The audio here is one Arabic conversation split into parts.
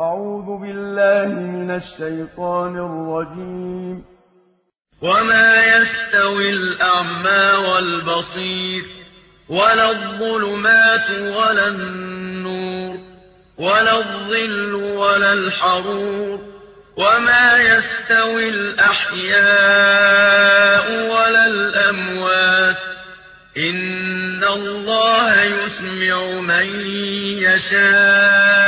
أعوذ بالله من الشيطان الرجيم. وما يستوي الأعمى والبصير ولا الظلمات ولا النور ولا الظل ولا الحرور وما يستوي الأحياء ولا الأموات. إن الله يسمع من يشاء.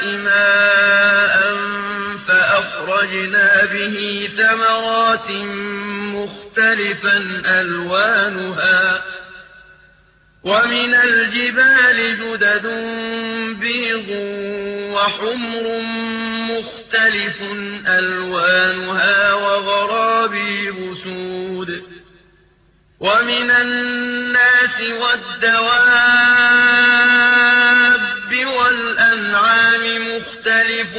ماء فأخرجنا به ثمرات مختلفا ألوانها ومن الجبال جدد بيض وحمر مختلف ألوانها وغرابيب سود ومن الناس والدواب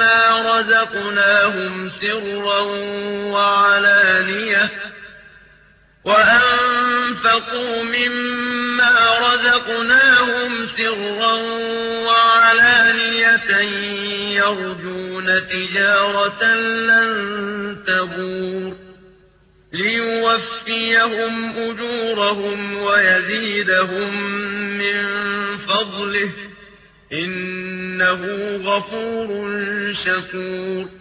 مما رزقناهم سرا وعلانية وأنفقوا مما رزقناهم سرا وعلانية يرجون تجارة لن تبور ليوفيهم أجورهم ويزيدهم من فضله إنه غفور شكور